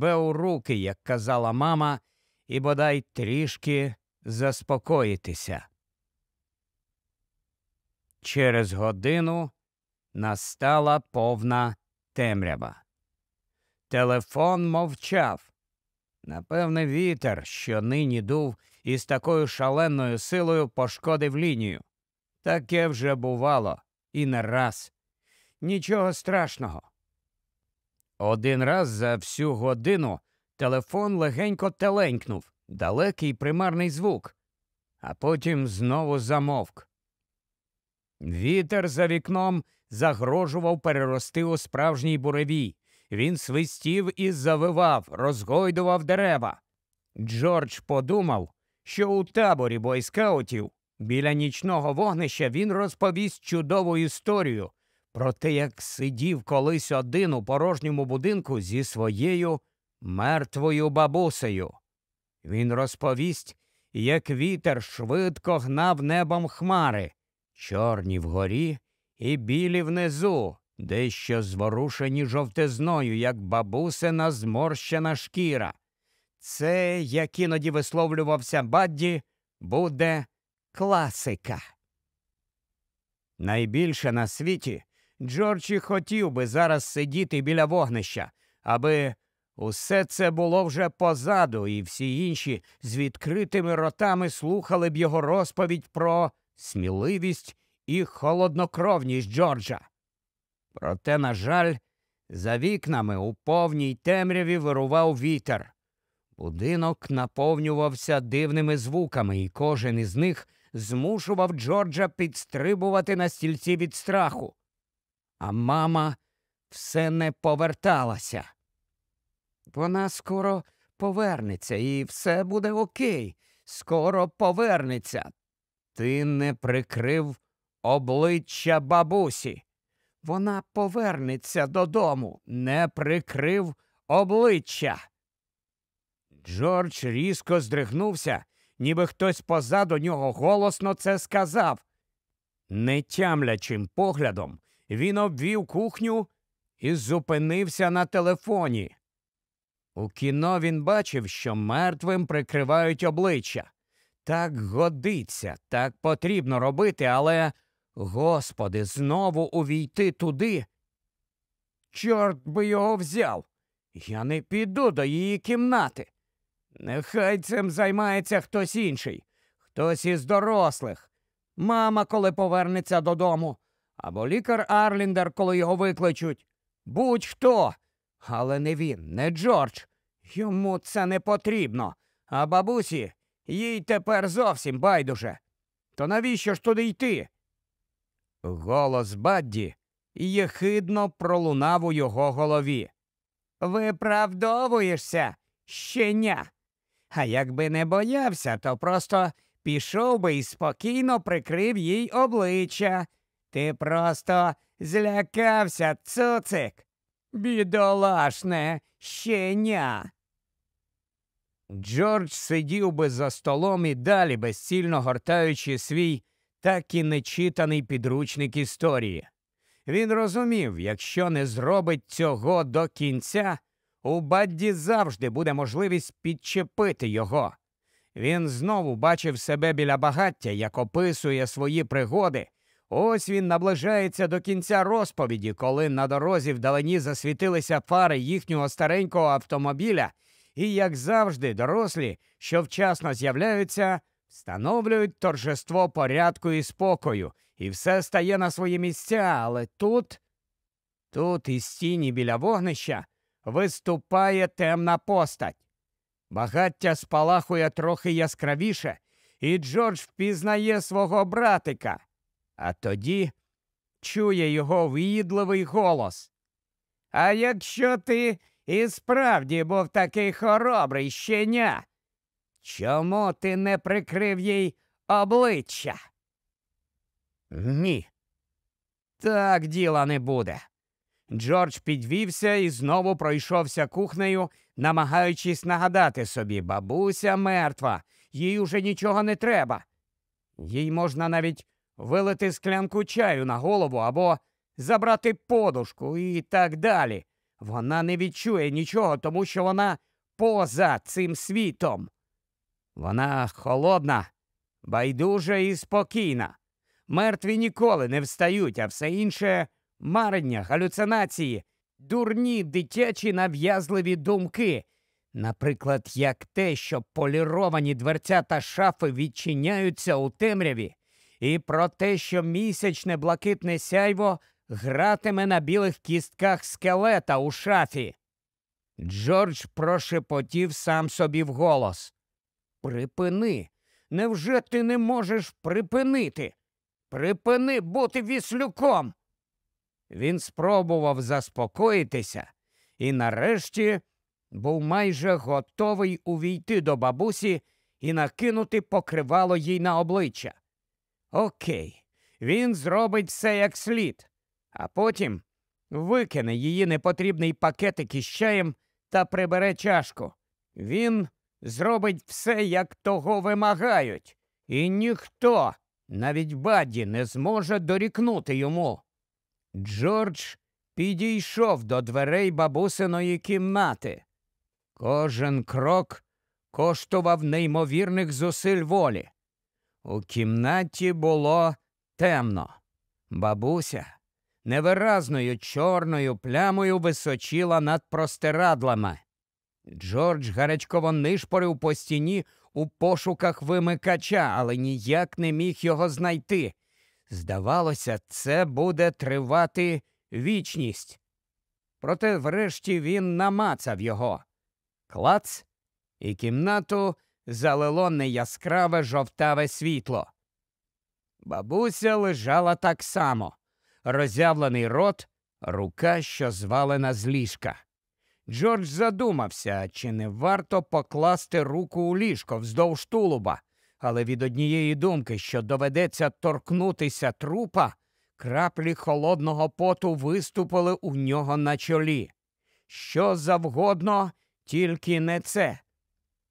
себе у руки, як казала мама, і бодай трішки заспокоїтися. Через годину настала повна темрява. Телефон мовчав. Напевне, вітер, що нині дув із такою шаленою силою пошкодив лінію. Таке вже бувало і не раз. Нічого страшного. Один раз за всю годину телефон легенько теленькнув, далекий примарний звук, а потім знову замовк. Вітер за вікном загрожував перерости у справжній буревій. Він свистів і завивав, розгойдував дерева. Джордж подумав, що у таборі бойскаутів біля нічного вогнища він розповість чудову історію про те, як сидів колись один у порожньому будинку зі своєю мертвою бабусею. Він розповість, як вітер швидко гнав небом хмари, чорні вгорі і білі внизу, дещо зворушені жовтизною, як бабусина зморщена шкіра. Це, як іноді висловлювався Бадді, буде класика. Найбільше на світі Джорджі хотів би зараз сидіти біля вогнища, аби усе це було вже позаду, і всі інші з відкритими ротами слухали б його розповідь про сміливість і холоднокровність Джорджа. Проте, на жаль, за вікнами у повній темряві вирував вітер. Будинок наповнювався дивними звуками, і кожен із них змушував Джорджа підстрибувати на стільці від страху. А мама все не поверталася. Вона скоро повернеться, і все буде окей. Скоро повернеться. Ти не прикрив обличчя бабусі. Вона повернеться додому, не прикрив обличчя. Джордж різко здригнувся, ніби хтось позаду нього голосно це сказав. Нетямлячим поглядом він обвів кухню і зупинився на телефоні. У кіно він бачив, що мертвим прикривають обличчя. Так годиться, так потрібно робити, але, господи, знову увійти туди. Чорт би його взяв. Я не піду до її кімнати. Нехай цим займається хтось інший, хтось із дорослих. Мама, коли повернеться додому, або лікар Арліндер, коли його викличуть. Будь-хто. Але не він, не Джордж. Йому це не потрібно. А бабусі, їй тепер зовсім байдуже. То навіщо ж туди йти? Голос Бадді єхидно пролунав у його голові. Виправдовуєшся, щеня. А якби не боявся, то просто пішов би і спокійно прикрив їй обличчя. Ти просто злякався, цуцик. Бідолашне щеня. Джордж сидів би за столом і далі, безцільно гортаючи свій так і нечитаний підручник історії. Він розумів, якщо не зробить цього до кінця, у Бадді завжди буде можливість підчепити його. Він знову бачив себе біля багаття, як описує свої пригоди. Ось він наближається до кінця розповіді, коли на дорозі вдалині засвітилися фари їхнього старенького автомобіля, і, як завжди, дорослі, що вчасно з'являються, встановлюють торжество порядку і спокою, і все стає на свої місця, але тут, тут із стіні біля вогнища виступає темна постать. Багаття спалахує трохи яскравіше, і Джордж впізнає свого братика, а тоді чує його в'їдливий голос. А якщо ти і справді був такий хоробрий щеня, чому ти не прикрив їй обличчя? Ні. Так діла не буде. Джордж підвівся і знову пройшовся кухнею, намагаючись нагадати собі, бабуся мертва, їй уже нічого не треба. Їй можна навіть вилити склянку чаю на голову або забрати подушку і так далі. Вона не відчує нічого, тому що вона поза цим світом. Вона холодна, байдужа і спокійна. Мертві ніколи не встають, а все інше марення, галюцинації, дурні дитячі нав'язливі думки. Наприклад, як те, що поліровані дверця та шафи відчиняються у темряві, і про те, що місячне блакитне сяйво гратиме на білих кістках скелета у шафі. Джордж прошепотів сам собі вголос. Припини. Невже ти не можеш припинити? Припини бути віслюком. Він спробував заспокоїтися і нарешті був майже готовий увійти до бабусі і накинути покривало їй на обличчя. Окей, він зробить все як слід, а потім викине її непотрібний пакетик із чаєм та прибере чашку. Він зробить все, як того вимагають, і ніхто, навіть Бадді, не зможе дорікнути йому. Джордж підійшов до дверей бабусиної кімнати. Кожен крок коштував неймовірних зусиль волі. У кімнаті було темно. Бабуся невиразною чорною плямою височила над простирадлами. Джордж гарячково нишпорив по стіні у пошуках вимикача, але ніяк не міг його знайти. Здавалося, це буде тривати вічність. Проте врешті він намацав його. Клац, і кімнату залило неяскраве жовтаве світло. Бабуся лежала так само, роззявлений рот, рука, що звалена з ліжка. Джордж задумався, чи не варто покласти руку у ліжко вздовж тулуба, але від однієї думки, що доведеться торкнутися трупа, краплі холодного поту виступили у нього на чолі. Що завгодно, тільки не це.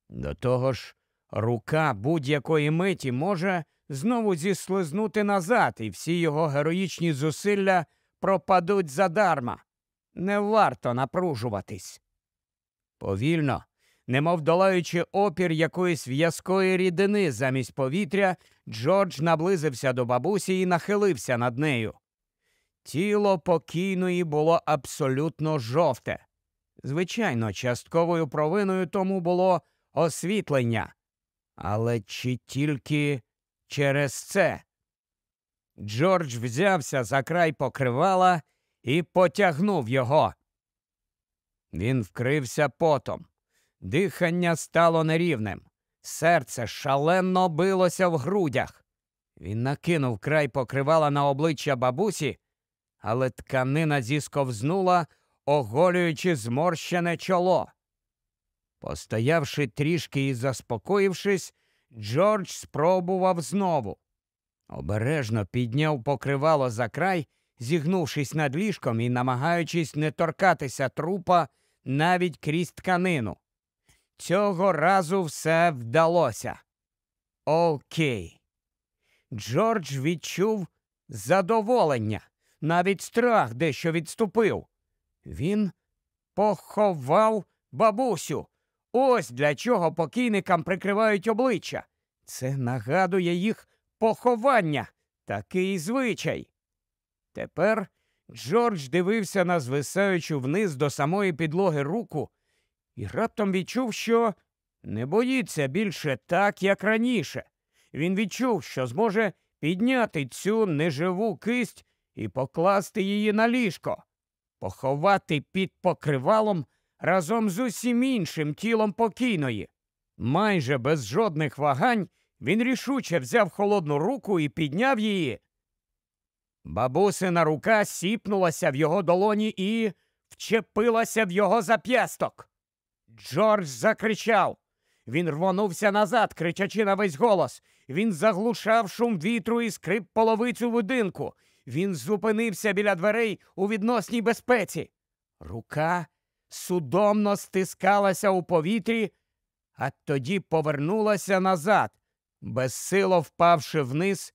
До того ж, рука будь-якої миті може знову зіслизнути назад, і всі його героїчні зусилля пропадуть задарма. Не варто напружуватись. Повільно, немов долаючи опір якоїсь в'язкої рідини замість повітря, Джордж наблизився до бабусі і нахилився над нею. Тіло покійної було абсолютно жовте. Звичайно, частковою провиною тому було освітлення. Але чи тільки через це? Джордж взявся за край покривала і потягнув його. Він вкрився потом. Дихання стало нерівним. Серце шалено билося в грудях. Він накинув край покривала на обличчя бабусі, але тканина зісковзнула, оголюючи зморщене чоло. Постоявши трішки і заспокоївшись, Джордж спробував знову. Обережно підняв покривало за край, зігнувшись над ліжком і намагаючись не торкатися трупа навіть крізь тканину. Цього разу все вдалося. Окей. Джордж відчув задоволення, навіть страх дещо відступив. Він поховав бабусю. Ось для чого покійникам прикривають обличчя. Це нагадує їх поховання, такий звичай. Тепер Джордж дивився на звисаючу вниз до самої підлоги руку і раптом відчув, що не боїться більше так, як раніше. Він відчув, що зможе підняти цю неживу кисть і покласти її на ліжко, поховати під покривалом разом з усім іншим тілом покійної. Майже без жодних вагань він рішуче взяв холодну руку і підняв її. Бабусина рука сіпнулася в його долоні і вчепилася в його зап'ясток. Джордж закричав. Він рвонувся назад, кричачи на весь голос. Він заглушав шум вітру і скрип половицю будинку. Він зупинився біля дверей у відносній безпеці. Рука судомно стискалася у повітрі, а тоді повернулася назад, безсило впавши вниз,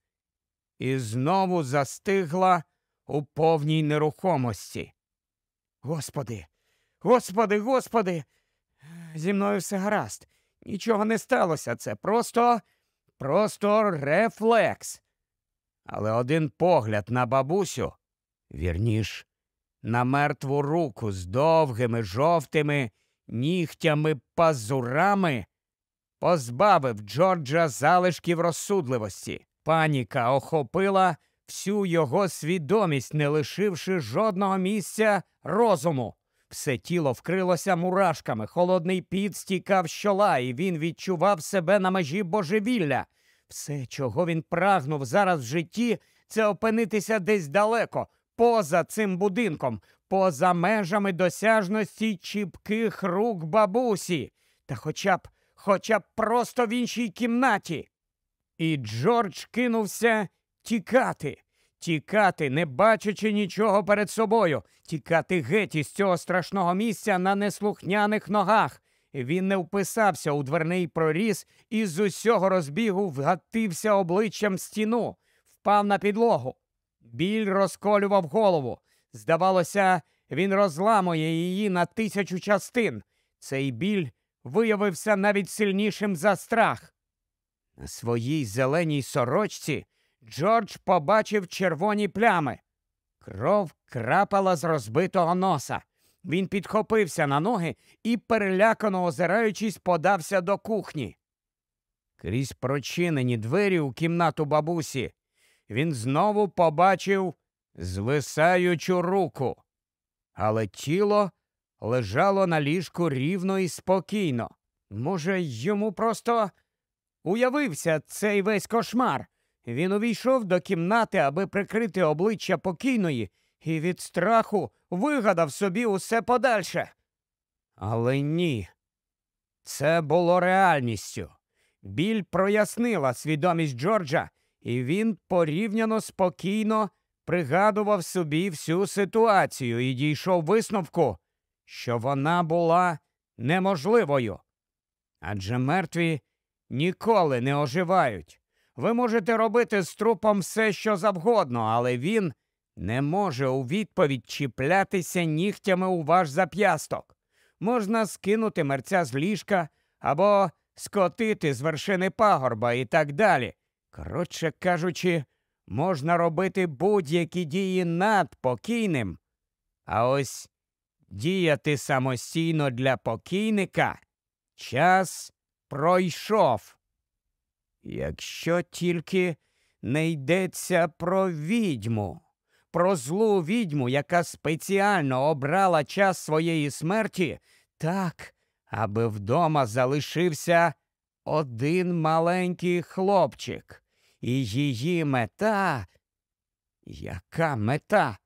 і знову застигла у повній нерухомості. Господи, Господи, господи, зі мною все гаразд. Нічого не сталося. Це просто, просто рефлекс. Але один погляд на бабусю, вірніш, на мертву руку з довгими жовтими нігтями пазурами, позбавив Джорджа залишків розсудливості. Паніка охопила всю його свідомість, не лишивши жодного місця розуму. Все тіло вкрилося мурашками, холодний піт стікав з чола, і він відчував себе на межі божевілля. Все, чого він прагнув зараз в житті, це опинитися десь далеко, поза цим будинком, поза межами досяжності чіпких рук бабусі, та хоча б, хоча б просто в іншій кімнаті. І Джордж кинувся тікати, тікати, не бачачи нічого перед собою, тікати геть із цього страшного місця на неслухняних ногах. Він не вписався у дверний проріз і з усього розбігу вгатився обличчям стіну, впав на підлогу. Біль розколював голову. Здавалося, він розламує її на тисячу частин. Цей біль виявився навіть сильнішим за страх. На своїй зеленій сорочці Джордж побачив червоні плями. Кров крапала з розбитого носа. Він підхопився на ноги і, перелякано озираючись, подався до кухні. Крізь прочинені двері у кімнату бабусі він знову побачив звисаючу руку, але тіло лежало на ліжку рівно і спокійно. Може, йому просто уявився цей весь кошмар. Він увійшов до кімнати, аби прикрити обличчя покійної, і від страху вигадав собі усе подальше. Але ні, це було реальністю. Біль прояснила свідомість Джорджа, і він порівняно спокійно пригадував собі всю ситуацію і дійшов висновку, що вона була неможливою. Адже мертві ніколи не оживають. Ви можете робити з трупом все, що завгодно, але він не може у відповідь чіплятися нігтями у ваш зап'ясток. Можна скинути мерця з ліжка або скотити з вершини пагорба і так далі. Коротше кажучи, можна робити будь-які дії над покійним. А ось діяти самостійно для покійника час пройшов. Якщо тільки не йдеться про відьму, про злу відьму, яка спеціально обрала час своєї смерті, так, аби вдома залишився один маленький хлопчик, і її мета. Яка мета?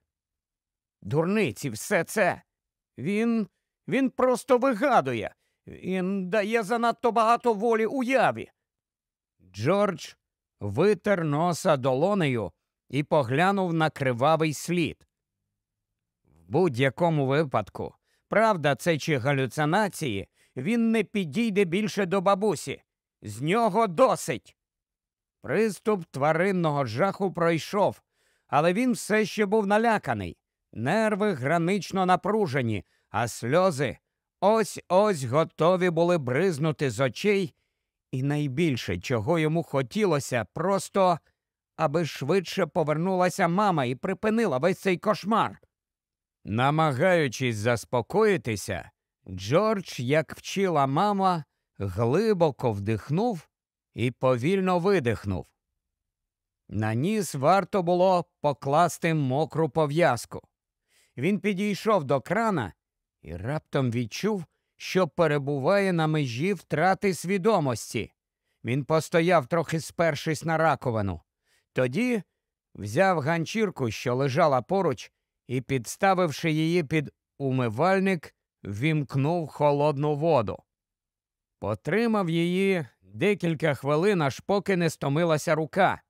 Дурниці, все це. Він він просто вигадує, він дає занадто багато волі уяві. Джордж витер носа долонею і поглянув на кривавий слід. В будь-якому випадку, правда, це чи галюцинації, він не підійде більше до бабусі. З нього досить. Приступ тваринного жаху пройшов, але він все ще був наляканий. Нерви гранично напружені, а сльози ось ось готові були бризнути з очей, і найбільше, чого йому хотілося, просто аби швидше повернулася мама і припинила весь цей кошмар. Намагаючись заспокоїтися, Джордж, як вчила мама, глибоко вдихнув і повільно видихнув. На ніс варто було покласти мокру пов'язку. Він підійшов до крана і раптом відчув, що перебуває на межі втрати свідомості. Він постояв, трохи спершись на раковину. Тоді взяв ганчірку, що лежала поруч, і, підставивши її під умивальник, вімкнув холодну воду. Потримав її декілька хвилин, аж поки не стомилася рука.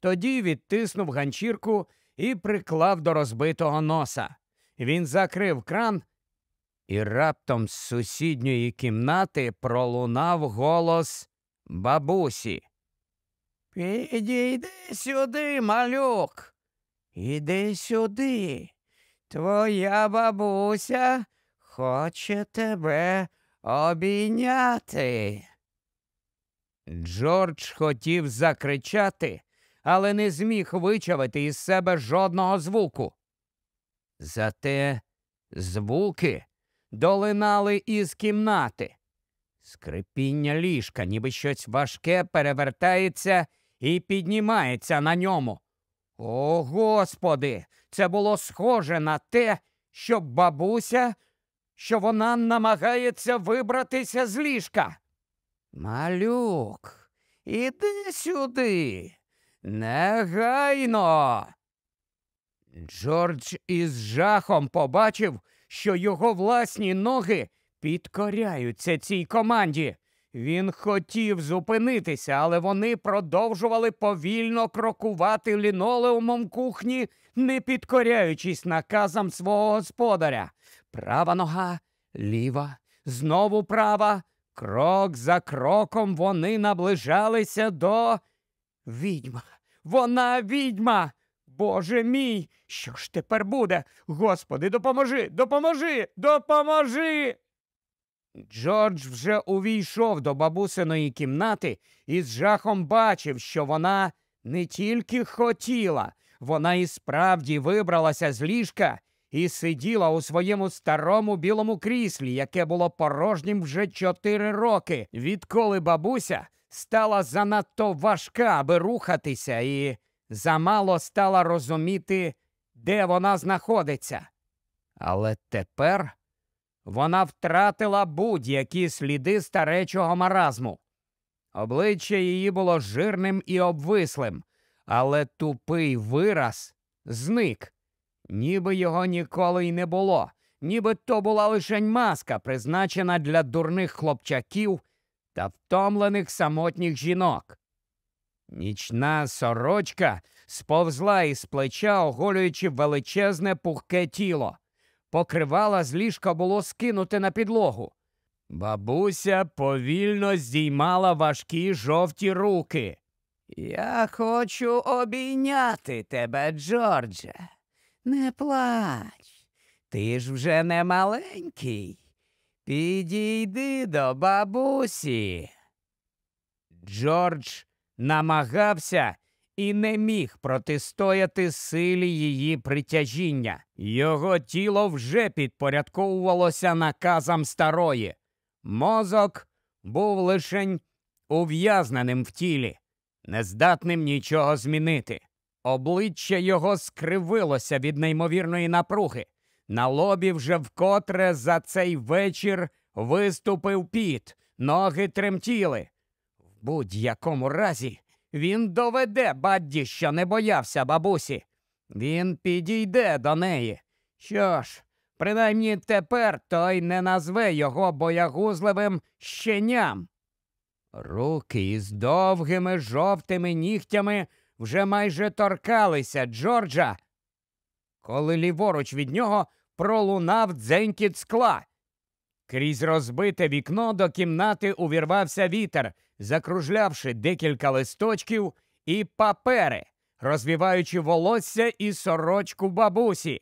Тоді відтиснув ганчірку і приклав до розбитого носа. Він закрив кран, і раптом з сусідньої кімнати пролунав голос бабусі. Підійди сюди, малюк. Іди сюди. Твоя бабуся хоче тебе обійняти. Джордж хотів закричати, але не зміг вичавити із себе жодного звуку. Зате звуки долинали із кімнати. Скрипіння ліжка, ніби щось важке перевертається і піднімається на ньому. О, Господи, це було схоже на те, що бабуся, що вона намагається вибратися з ліжка. Малюк, іди сюди. Негайно. Джордж із жахом побачив, що його власні ноги підкоряються цій команді. Він хотів зупинитися, але вони продовжували повільно крокувати лінолеумом кухні, не підкоряючись наказам свого господаря. Права нога, ліва, знову права. Крок за кроком вони наближалися до відьма. Вона відьма. Боже мій, що ж тепер буде? Господи, допоможи, допоможи, допоможи. Джордж вже увійшов до бабусиної кімнати і з жахом бачив, що вона не тільки хотіла, вона і справді вибралася з ліжка і сиділа у своєму старому білому кріслі, яке було порожнім вже чотири роки, відколи бабуся стала занадто важка, аби рухатися, і замало стала розуміти, де вона знаходиться. Але тепер вона втратила будь-які сліди старечого маразму. Обличчя її було жирним і обвислим, але тупий вираз зник, ніби його ніколи й не було, ніби то була лишень маска, призначена для дурних хлопчаків та втомлених самотніх жінок. Нічна сорочка сповзла із плеча, оголюючи величезне пухке тіло. Покривала з ліжка було скинуте на підлогу. Бабуся повільно здіймала важкі жовті руки. Я хочу обійняти тебе, Джордже. Не плач, ти ж вже не маленький. Підійди до бабусі. Джордж намагався і не міг протистояти силі її притяжіння. Його тіло вже підпорядковувалося наказам старої. Мозок був лишень ув'язненим в тілі, нездатним нічого змінити. Обличчя його скривилося від неймовірної напруги. На лобі вже вкотре за цей вечір виступив піт, ноги тремтіли. В будь-якому разі він доведе бадді, що не боявся бабусі. Він підійде до неї. Що ж, принаймні тепер той не назве його боягузливим щеням. Руки із довгими жовтими нігтями вже майже торкалися Джорджа, коли ліворуч від нього пролунав дзенькіт скла. Крізь розбите вікно до кімнати увірвався вітер, закружлявши декілька листочків і папери, розвіваючи волосся і сорочку бабусі.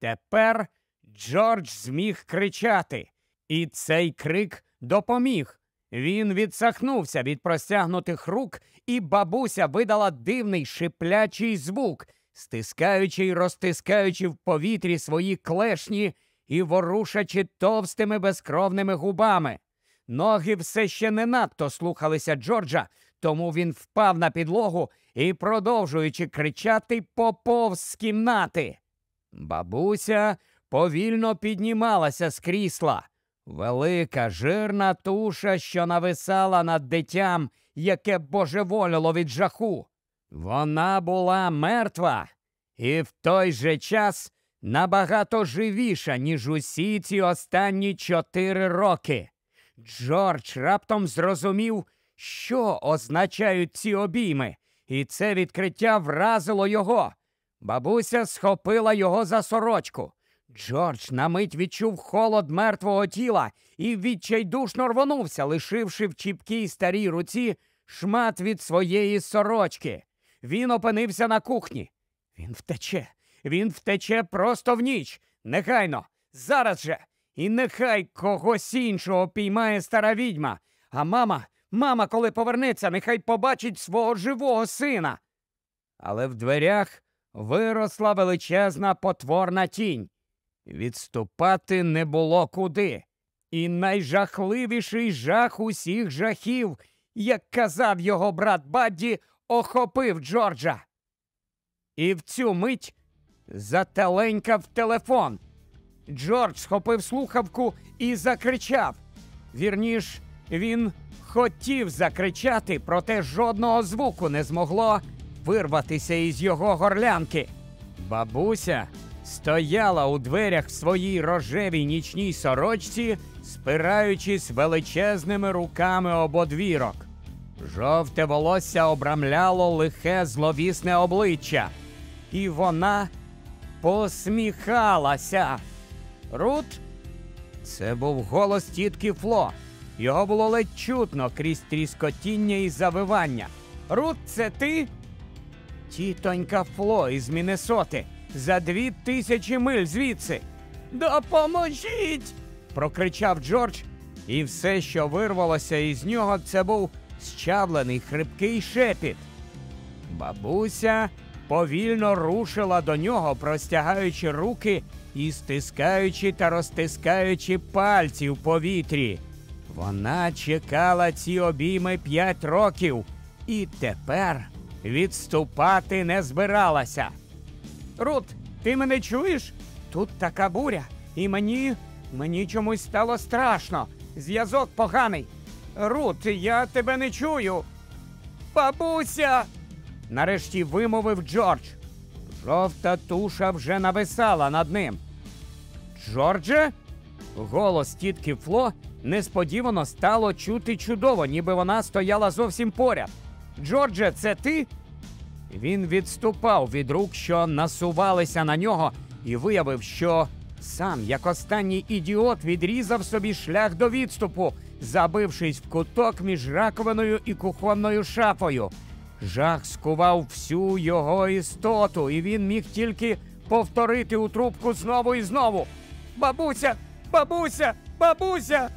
Тепер Джордж зміг кричати, і цей крик допоміг. Він відсахнувся від простягнутих рук, і бабуся видала дивний шиплячий звук, стискаючи й розтискаючи в повітрі свої клешні і ворушачи товстими безкровними губами. Ноги все ще не надто слухалися Джорджа, тому він впав на підлогу і, продовжуючи кричати, поповз з кімнати. Бабуся повільно піднімалася з крісла. Велика жирна туша, що нависала над дитям, яке божеволіло від жаху. Вона була мертва і в той же час набагато живіша, ніж усі ці останні чотири роки. Джордж раптом зрозумів, що означають ці обійми, і це відкриття вразило його. Бабуся схопила його за сорочку. Джордж на мить відчув холод мертвого тіла і відчайдушно рвонувся, лишивши в чіпкій старій руці шмат від своєї сорочки. Він опинився на кухні. Він втече, він втече просто в ніч. Негайно, зараз же. і нехай когось іншого піймає стара відьма. А мама, мама, коли повернеться, нехай побачить свого живого сина. Але в дверях виросла величезна потворна тінь. Відступати не було куди. І найжахливіший жах усіх жахів, як казав його брат Бадді, охопив Джорджа. І в цю мить зателенькав телефон. Джордж схопив слухавку і закричав. Вірніш, він хотів закричати, проте жодного звуку не змогло вирватися із його горлянки. Бабуся стояла у дверях в своїй рожевій нічній сорочці, спираючись величезними руками об одвірок. Жовте волосся обрамляло лихе зловісне обличчя, і вона посміхалася. Рут, це був голос тітки Фло. Його було ледь чутно крізь тріскотіння і завивання. Рут, це ти? Тітонька Фло із Міннесоти за дві тисячі миль звідси. Допоможіть! прокричав Джордж, і все, що вирвалося із нього, це був щавлений хрипкий шепіт. Бабуся повільно рушила до нього, простягаючи руки і стискаючи та розтискаючи пальці в повітрі. Вона чекала ці обійми п'ять років і тепер відступати не збиралася. Рут, ти мене чуєш? Тут така буря, і мені мені чомусь стало страшно. Зв'язок поганий. Рут, я тебе не чую. Бабуся. Нарешті вимовив Джордж. Жовта туша вже нависала над ним. Джордже? Голос тітки Фло несподівано стало чути чудово, ніби вона стояла зовсім поряд. Джордже, це ти? Він відступав від рук, що насувалися на нього, і виявив, що сам, як останній ідіот, відрізав собі шлях до відступу, забившись в куток між раковиною і кухонною шафою. Жах скував всю його істоту, і він міг тільки повторити у трубку знову і знову. Бабуся, бабуся, бабуся.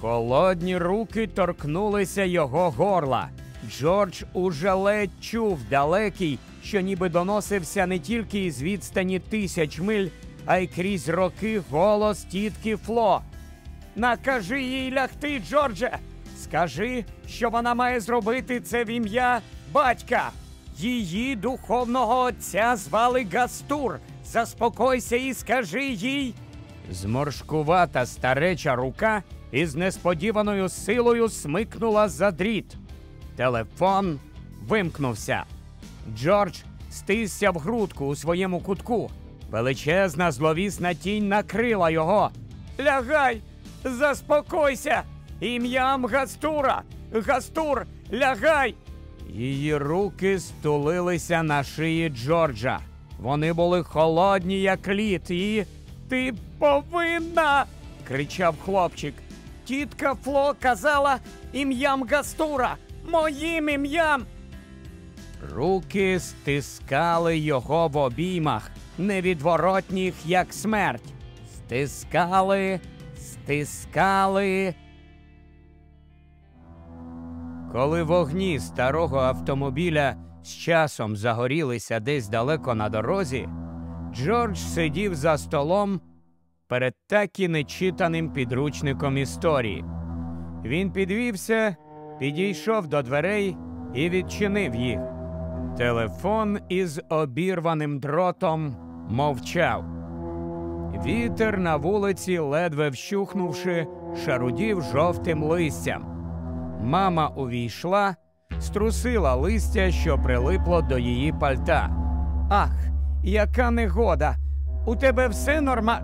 Холодні руки торкнулися його горла. Джордж уже ледь чув далекий, що ніби доносився не тільки із відстані тисяч миль, а й крізь роки голос тітки Фло. Накажи їй лягти, Джордже. Скажи, що вона має зробити це в ім'я батька. Її духовного отця звали Гастур. Заспокойся і скажи їй. Зморшкувата стареча рука із несподіваною силою смикнула за дріт. Телефон вимкнувся. Джордж стисся в грудку у своєму кутку. Величезна зловісна тінь накрила його. Лягай, заспокойся! Ім'ям Гастура! Гастур, лягай! Її руки стулилися на шиї Джорджа. Вони були холодні, як лід, і ти повинна. кричав хлопчик. Тітка Фло казала ім'ям Гастура, моїм ім'ям. Руки стискали його в обіймах, невідворотніх, як смерть. Стискали, стискали. Коли вогні старого автомобіля з часом загорілися десь далеко на дорозі, Джордж сидів за столом перед так і нечитаним підручником історії. Він підвівся, підійшов до дверей і відчинив їх. Телефон із обірваним дротом мовчав. Вітер на вулиці, ледве вщухнувши, шарудів жовтим листям. Мама увійшла, струсила листя, що прилипло до її пальта. Ах, яка негода! У тебе все норма.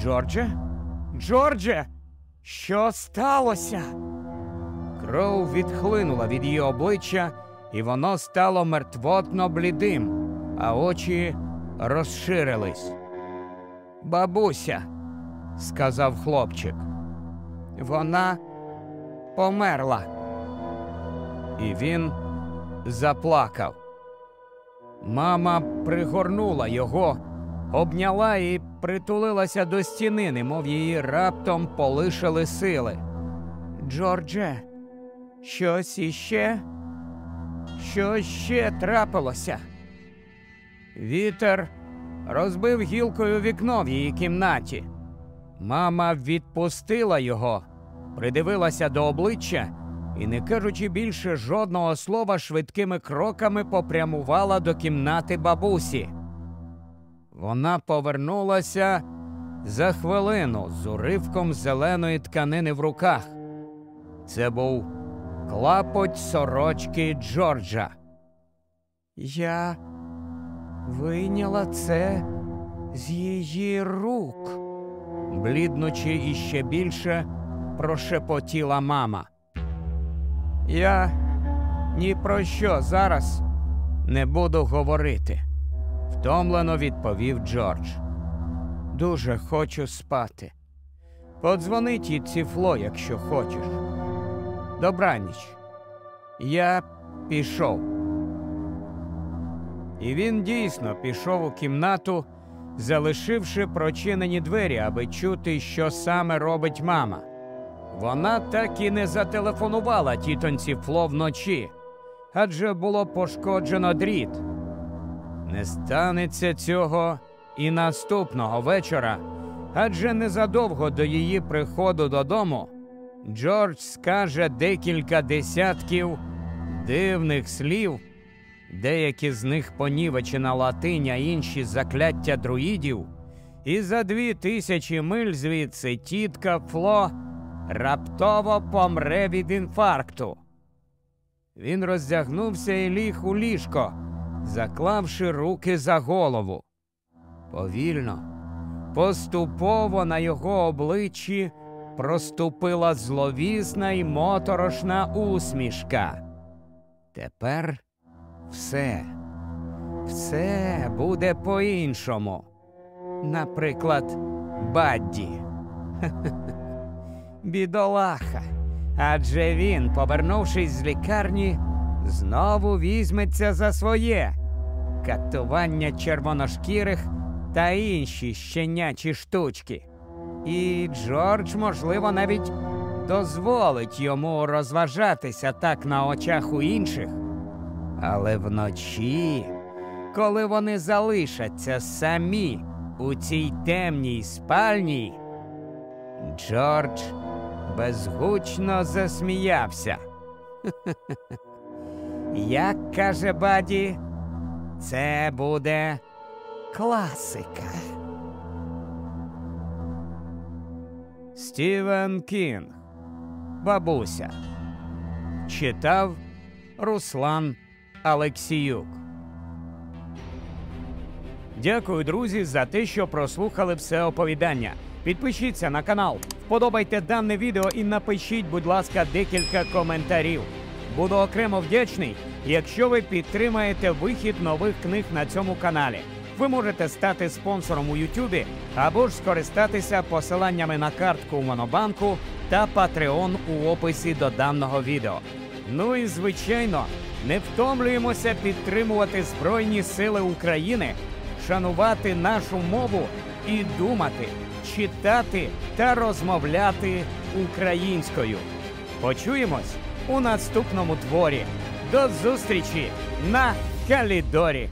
Джордже? Джордже, що сталося? Кров відхлинула від її обличчя, і воно стало мертвотно блідим, а очі розширились. Бабуся, сказав хлопчик, вона померла. І він заплакав. Мама пригорнула його, обняла і притулилася до стіни, немов її раптом полишили сили. Джордже, щось іще? Що ще трапилося? Вітер розбив гілкою вікно в її кімнаті. Мама відпустила його, придивилася до обличчя і, не кажучи більше жодного слова, швидкими кроками попрямувала до кімнати бабусі. Вона повернулася за хвилину з уривком зеленої тканини в руках. Це був клапоть сорочки Джорджа. Я вийняла це з її рук, бліднучи іще більше, прошепотіла мама. Я ні про що зараз не буду говорити, втомлено відповів Джордж. Дуже хочу спати. Подзвони тітці Фло, якщо хочеш. Добраніч. Я пішов. І він дійсно пішов у кімнату, залишивши прочинені двері, аби чути, що саме робить мама. Вона так і не зателефонувала тітоньці Фло вночі, адже було пошкоджено дріт. Не станеться цього і наступного вечора, адже незадовго до її приходу додому Джордж скаже декілька десятків дивних слів, деякі з них понівечена латиня, інші закляття друїдів, і за дві тисячі миль звідси тітка Фло раптово помре від інфаркту. Він роздягнувся і ліг у ліжко, заклавши руки за голову. Повільно, поступово на його обличчі проступила зловісна й моторошна усмішка. Тепер все, все буде по-іншому. Наприклад, Бадді. Бідолаха. Адже він, повернувшись з лікарні, знову візьметься за своє катування червоношкірих та інші щенячі штучки. І Джордж, можливо, навіть дозволить йому розважатися так на очах у інших. Але вночі, коли вони залишаться самі у цій темній спальні, Джордж безгучно засміявся. Як каже Бадді, це буде класика. Стівен Кінг. Бабуся. Читав Руслан Алексіюк. Дякую, друзі, за те, що прослухали все оповідання. Підпишіться на канал, вподобайте дане відео і напишіть, будь ласка, декілька коментарів. Буду окремо вдячний, якщо ви підтримаєте вихід нових книг на цьому каналі. Ви можете стати спонсором у Ютубі або ж скористатися посиланнями на картку Монобанку та Patreon у описі до даного відео. Ну і звичайно, не втомлюємося підтримувати Збройні Сили України, шанувати нашу мову і думати, читати та розмовляти українською. Почуємось у наступному творі. До зустрічі на Калідорі!